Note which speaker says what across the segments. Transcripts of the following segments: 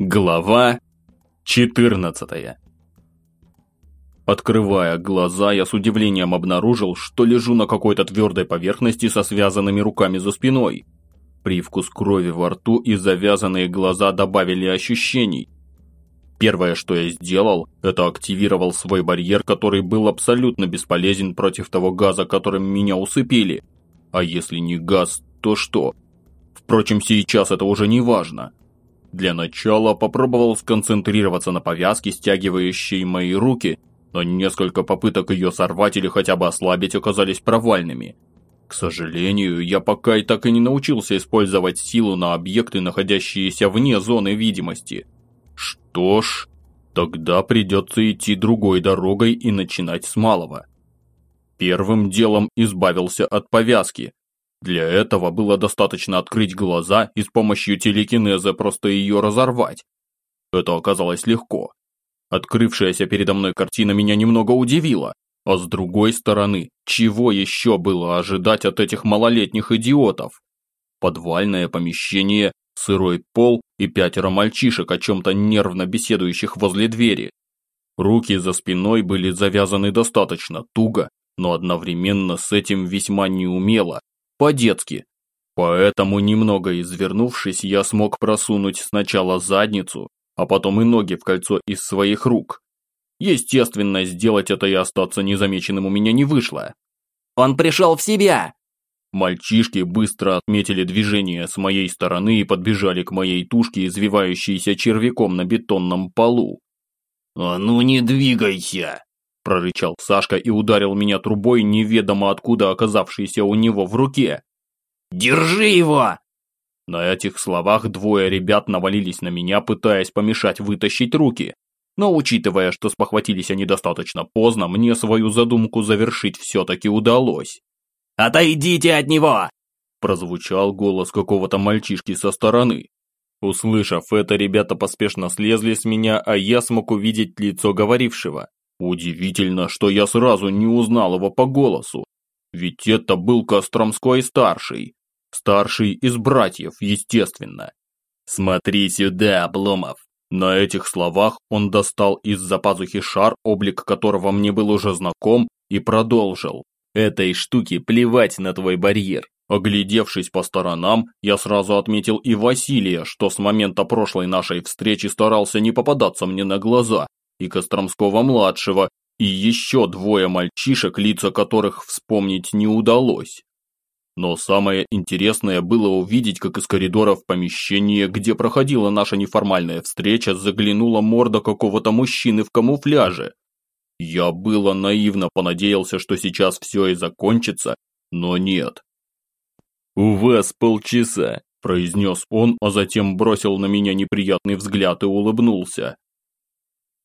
Speaker 1: Глава 14 Открывая глаза, я с удивлением обнаружил, что лежу на какой-то твердой поверхности со связанными руками за спиной. Привкус крови во рту и завязанные глаза добавили ощущений. Первое, что я сделал, это активировал свой барьер, который был абсолютно бесполезен против того газа, которым меня усыпили. А если не газ, то что? Впрочем, сейчас это уже не важно. Для начала попробовал сконцентрироваться на повязке, стягивающей мои руки, но несколько попыток ее сорвать или хотя бы ослабить оказались провальными. К сожалению, я пока и так и не научился использовать силу на объекты, находящиеся вне зоны видимости. Что ж, тогда придется идти другой дорогой и начинать с малого. Первым делом избавился от повязки, для этого было достаточно открыть глаза и с помощью телекинеза просто ее разорвать. Это оказалось легко. Открывшаяся передо мной картина меня немного удивила. А с другой стороны, чего еще было ожидать от этих малолетних идиотов? Подвальное помещение, сырой пол и пятеро мальчишек, о чем-то нервно беседующих возле двери. Руки за спиной были завязаны достаточно туго, но одновременно с этим весьма неумело, по-детски. Поэтому, немного извернувшись, я смог просунуть сначала задницу, а потом и ноги в кольцо из своих рук. Естественно, сделать это и остаться незамеченным у меня не вышло.
Speaker 2: «Он пришел в себя!»
Speaker 1: Мальчишки быстро отметили движение с моей стороны и подбежали к моей тушке, извивающейся червяком на бетонном полу.
Speaker 3: «А ну не двигайся!»
Speaker 1: Прорычал Сашка и ударил меня трубой, неведомо откуда оказавшейся у него в руке.
Speaker 3: «Держи его!»
Speaker 1: На этих словах двое ребят навалились на меня, пытаясь помешать вытащить руки. Но учитывая, что спохватились они достаточно поздно, мне свою задумку завершить все-таки удалось.
Speaker 2: «Отойдите от него!»
Speaker 1: Прозвучал голос какого-то мальчишки со стороны. Услышав это, ребята поспешно слезли с меня, а я смог увидеть лицо говорившего. Удивительно, что я сразу не узнал его по голосу. Ведь это был Костромской-старший. Старший из братьев, естественно. «Смотри сюда, Обломов!» На этих словах он достал из-за пазухи шар, облик которого мне был уже знаком, и продолжил. «Этой штуке плевать на твой барьер. Оглядевшись по сторонам, я сразу отметил и Василия, что с момента прошлой нашей встречи старался не попадаться мне на глаза, и Костромского-младшего, и еще двое мальчишек, лица которых вспомнить не удалось. Но самое интересное было увидеть, как из коридора в помещение, где проходила наша неформальная встреча, заглянула морда какого-то мужчины в камуфляже. Я было наивно понадеялся, что сейчас все и закончится, но нет. «У вас полчаса», – произнес он, а затем бросил на меня неприятный взгляд и улыбнулся.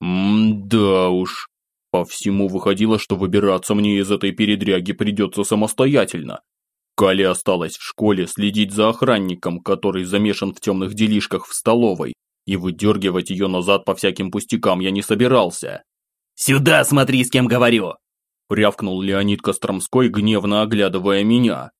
Speaker 1: М-да уж. По всему выходило, что выбираться мне из этой передряги придется самостоятельно. Кали осталась в школе следить за охранником, который замешан в темных делишках в столовой, и выдергивать ее назад по всяким пустякам я не собирался.
Speaker 2: «Сюда смотри, с кем говорю!»
Speaker 1: Рявкнул Леонид Костромской, гневно оглядывая меня.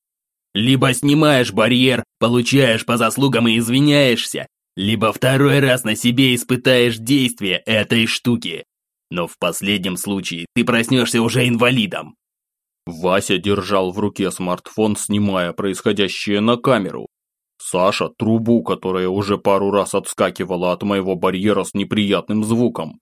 Speaker 2: «Либо снимаешь барьер, получаешь по заслугам и извиняешься, либо второй раз на себе испытаешь действие этой штуки. Но в последнем случае ты проснешься уже инвалидом.
Speaker 1: Вася держал в руке смартфон, снимая происходящее на камеру. Саша – трубу, которая уже пару раз отскакивала от моего барьера с неприятным звуком.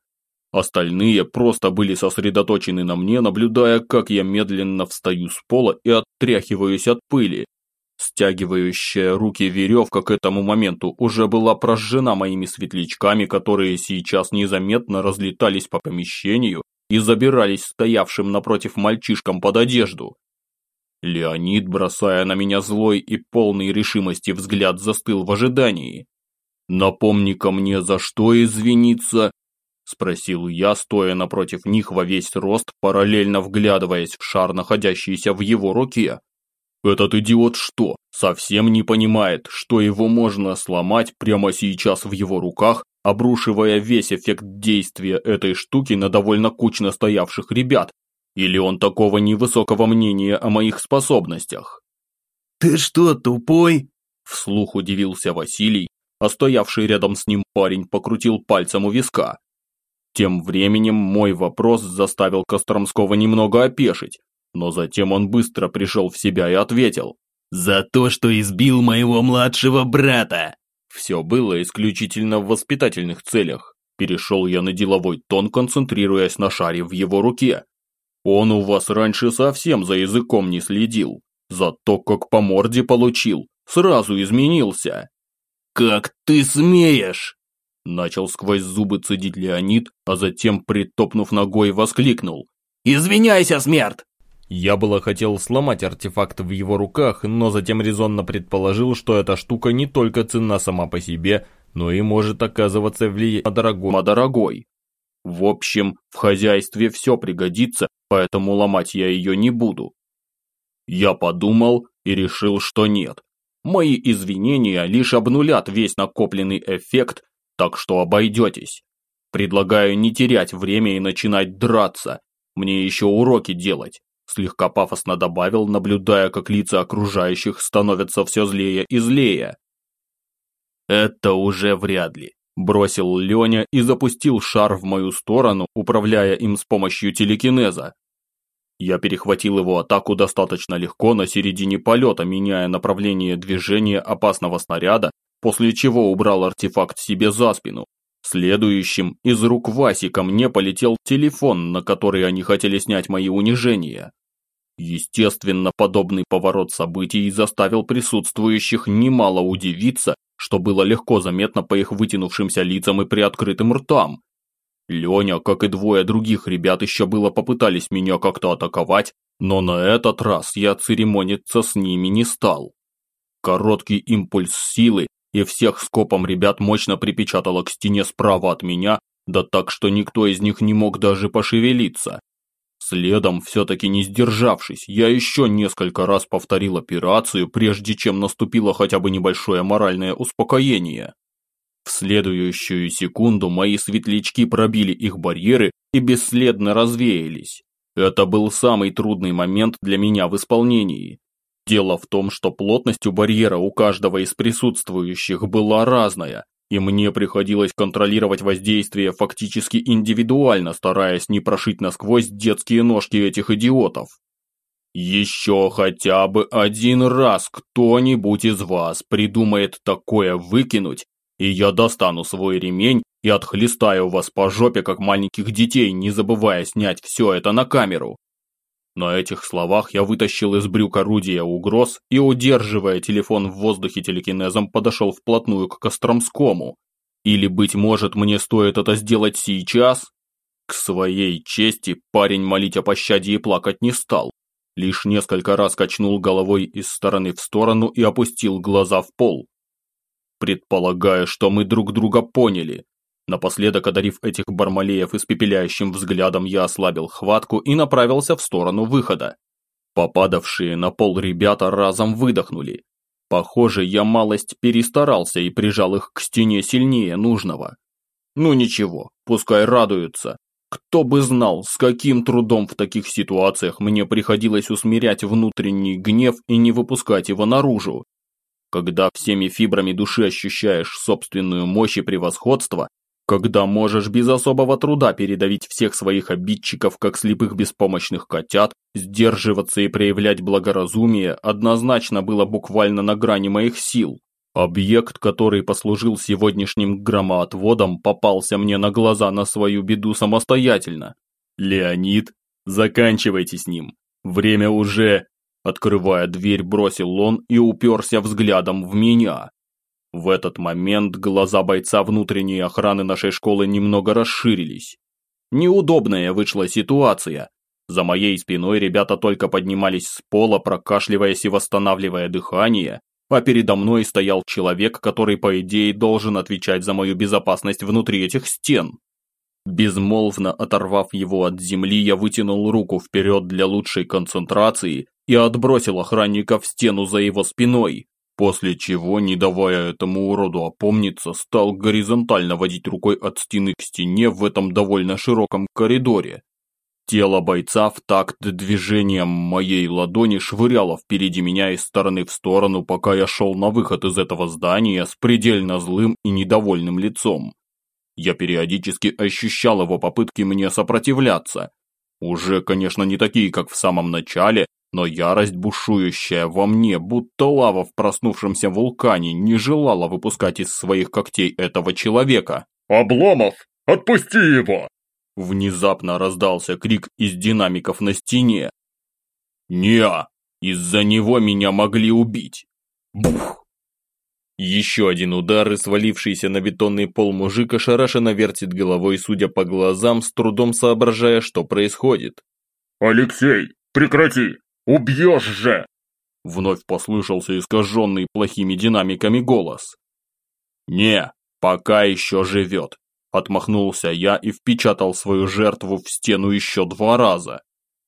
Speaker 1: Остальные просто были сосредоточены на мне, наблюдая, как я медленно встаю с пола и оттряхиваюсь от пыли, Стягивающая руки веревка к этому моменту уже была прожжена моими светлячками, которые сейчас незаметно разлетались по помещению и забирались стоявшим напротив мальчишкам под одежду. Леонид, бросая на меня злой и полный решимости взгляд, застыл в ожидании. «Напомни-ка мне, за что извиниться?» – спросил я, стоя напротив них во весь рост, параллельно вглядываясь в шар, находящийся в его руке. Этот идиот что, совсем не понимает, что его можно сломать прямо сейчас в его руках, обрушивая весь эффект действия этой штуки на довольно кучно стоявших ребят? Или он такого невысокого мнения о моих способностях?
Speaker 3: «Ты что, тупой?»
Speaker 1: Вслух удивился Василий, а стоявший рядом с ним парень покрутил пальцем у виска. Тем временем мой вопрос заставил Костромского немного опешить, но затем он быстро пришел в себя и ответил.
Speaker 2: «За то, что избил моего младшего брата!»
Speaker 1: Все было исключительно в воспитательных целях. Перешел я на деловой тон, концентрируясь на шаре в его руке. Он у вас раньше совсем за языком не следил. За то, как по морде получил, сразу изменился.
Speaker 2: «Как ты смеешь?»
Speaker 1: Начал сквозь зубы цедить Леонид, а затем, притопнув ногой, воскликнул.
Speaker 2: «Извиняйся, смерть!»
Speaker 1: Я было хотел сломать артефакт в его руках, но затем резонно предположил, что эта штука не только ценна сама по себе, но и может оказываться влиять на дорогой. дорогой. В общем, в хозяйстве все пригодится, поэтому ломать я ее не буду. Я подумал и решил, что нет. Мои извинения лишь обнулят весь накопленный эффект, так что обойдетесь. Предлагаю не терять время и начинать драться. Мне еще уроки делать. Слегка пафосно добавил, наблюдая, как лица окружающих становятся все злее и злее. Это уже вряд ли. Бросил Леня и запустил шар в мою сторону, управляя им с помощью телекинеза. Я перехватил его атаку достаточно легко на середине полета, меняя направление движения опасного снаряда, после чего убрал артефакт себе за спину. Следующим из рук Васи ко мне полетел телефон, на который они хотели снять мои унижения. Естественно, подобный поворот событий заставил присутствующих немало удивиться, что было легко заметно по их вытянувшимся лицам и приоткрытым ртам. Леня, как и двое других ребят, еще было попытались меня как-то атаковать, но на этот раз я церемониться с ними не стал. Короткий импульс силы, и всех скопом ребят мощно припечатало к стене справа от меня, да так, что никто из них не мог даже пошевелиться. Следом, все-таки не сдержавшись, я еще несколько раз повторил операцию, прежде чем наступило хотя бы небольшое моральное успокоение. В следующую секунду мои светлячки пробили их барьеры и бесследно развеялись. Это был самый трудный момент для меня в исполнении. Дело в том, что плотность у барьера у каждого из присутствующих была разная, и мне приходилось контролировать воздействие фактически индивидуально, стараясь не прошить насквозь детские ножки этих идиотов. Еще хотя бы один раз кто-нибудь из вас придумает такое выкинуть, и я достану свой ремень и отхлестаю вас по жопе, как маленьких детей, не забывая снять все это на камеру. На этих словах я вытащил из брюк орудия угроз и, удерживая телефон в воздухе телекинезом, подошел вплотную к Костромскому. Или, быть может, мне стоит это сделать сейчас? К своей чести парень молить о пощаде и плакать не стал. Лишь несколько раз качнул головой из стороны в сторону и опустил глаза в пол. Предполагаю, что мы друг друга поняли. Напоследок, одарив этих бармалеев испепеляющим взглядом, я ослабил хватку и направился в сторону выхода. Попадавшие на пол ребята разом выдохнули. Похоже, я малость перестарался и прижал их к стене сильнее нужного. Ну ничего, пускай радуются. Кто бы знал, с каким трудом в таких ситуациях мне приходилось усмирять внутренний гнев и не выпускать его наружу. Когда всеми фибрами души ощущаешь собственную мощь и превосходство, когда можешь без особого труда передавить всех своих обидчиков, как слепых беспомощных котят, сдерживаться и проявлять благоразумие однозначно было буквально на грани моих сил. Объект, который послужил сегодняшним громоотводом, попался мне на глаза на свою беду самостоятельно. «Леонид, заканчивайте с ним. Время уже...» Открывая дверь, бросил он и уперся взглядом в меня. В этот момент глаза бойца внутренней охраны нашей школы немного расширились. Неудобная вышла ситуация. За моей спиной ребята только поднимались с пола, прокашливаясь и восстанавливая дыхание, а передо мной стоял человек, который, по идее, должен отвечать за мою безопасность внутри этих стен. Безмолвно оторвав его от земли, я вытянул руку вперед для лучшей концентрации и отбросил охранника в стену за его спиной. После чего, не давая этому уроду опомниться, стал горизонтально водить рукой от стены к стене в этом довольно широком коридоре. Тело бойца в такт движением моей ладони швыряло впереди меня из стороны в сторону, пока я шел на выход из этого здания с предельно злым и недовольным лицом. Я периодически ощущал его попытки мне сопротивляться. Уже, конечно, не такие, как в самом начале, но ярость, бушующая во мне, будто лава в проснувшемся вулкане, не желала выпускать из своих когтей этого человека.
Speaker 4: «Обломов, отпусти его!»
Speaker 1: Внезапно раздался крик из динамиков на стене. «Не, из-за него меня могли убить!» Бух! Еще один удар, и свалившийся на бетонный пол мужик ошарашенно вертит головой, судя по глазам, с трудом соображая, что происходит.
Speaker 4: «Алексей, прекрати! Убьешь же!»
Speaker 1: Вновь послышался искаженный плохими динамиками голос. «Не, пока еще живет. Отмахнулся я и впечатал свою жертву в стену еще два раза.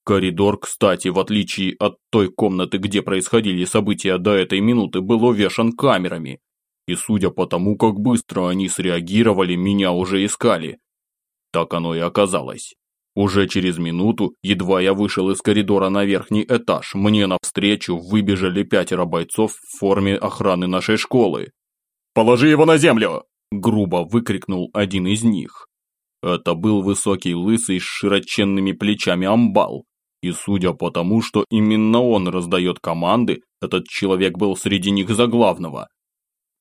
Speaker 1: Коридор, кстати, в отличие от той комнаты, где происходили события до этой минуты, был увешан камерами. И судя по тому, как быстро они среагировали, меня уже искали. Так оно и оказалось. Уже через минуту, едва я вышел из коридора на верхний этаж, мне навстречу выбежали пятеро бойцов в форме охраны нашей школы. «Положи его на землю!» грубо выкрикнул один из них. Это был высокий лысый с широченными плечами амбал. И судя по тому, что именно он раздает команды, этот человек был среди них за главного.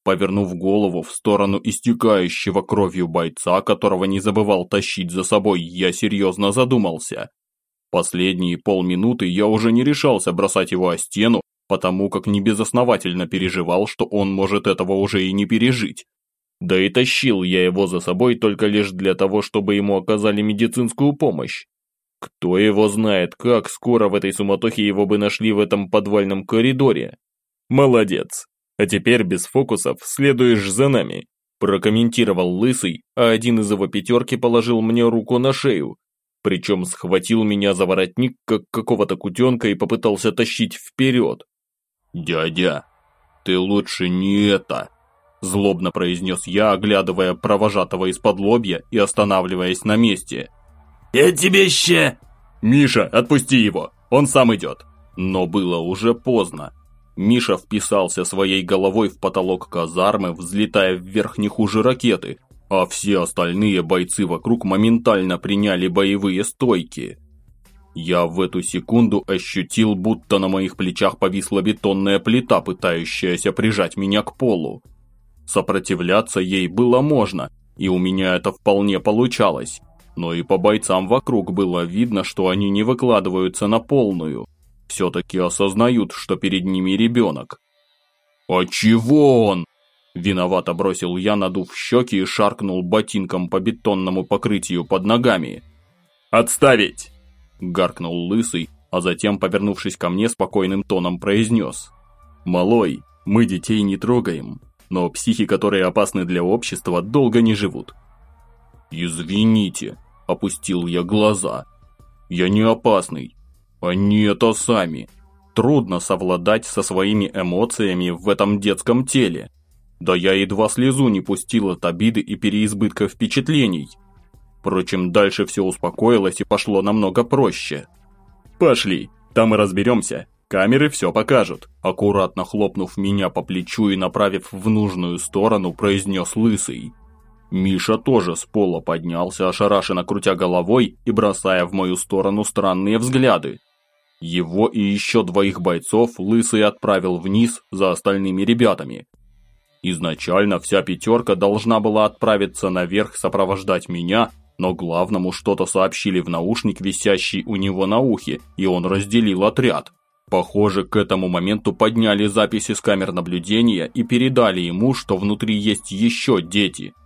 Speaker 1: Повернув голову в сторону истекающего кровью бойца, которого не забывал тащить за собой, я серьезно задумался. Последние полминуты я уже не решался бросать его о стену, потому как небезосновательно переживал, что он может этого уже и не пережить. Да и тащил я его за собой только лишь для того, чтобы ему оказали медицинскую помощь. Кто его знает, как скоро в этой суматохе его бы нашли в этом подвальном коридоре. Молодец. А теперь без фокусов следуешь за нами. Прокомментировал Лысый, а один из его пятерки положил мне руку на шею. Причем схватил меня за воротник, как какого-то кутенка, и попытался тащить вперед. «Дядя, ты лучше не это!» Злобно произнес я, оглядывая провожатого из-под лобья и останавливаясь на месте.
Speaker 3: «Я тебе ща...»
Speaker 1: «Миша, отпусти его, он сам идет». Но было уже поздно. Миша вписался своей головой в потолок казармы, взлетая вверх не хуже ракеты, а все остальные бойцы вокруг моментально приняли боевые стойки. Я в эту секунду ощутил, будто на моих плечах повисла бетонная плита, пытающаяся прижать меня к полу. Сопротивляться ей было можно, и у меня это вполне получалось. Но и по бойцам вокруг было видно, что они не выкладываются на полную. Все-таки осознают, что перед ними ребенок. «А чего он?» Виновато бросил я, надув щеки и шаркнул ботинком по бетонному покрытию под ногами. «Отставить!» Гаркнул лысый, а затем, повернувшись ко мне, спокойным тоном произнес. «Малой, мы детей не трогаем но психи, которые опасны для общества, долго не живут. «Извините», – опустил я глаза. «Я не опасный. Они это сами. Трудно совладать со своими эмоциями в этом детском теле. Да я едва слезу не пустил от обиды и переизбытка впечатлений. Впрочем, дальше все успокоилось и пошло намного проще. Пошли, там и разберемся, Камеры все покажут. Аккуратно хлопнув меня по плечу и направив в нужную сторону, произнес Лысый. Миша тоже с пола поднялся, ошарашенно крутя головой и бросая в мою сторону странные взгляды. Его и еще двоих бойцов Лысый отправил вниз за остальными ребятами. Изначально вся пятерка должна была отправиться наверх сопровождать меня, но главному что-то сообщили в наушник, висящий у него на ухе, и он разделил отряд. Похоже, к этому моменту подняли записи с камер наблюдения и передали ему, что внутри есть еще дети –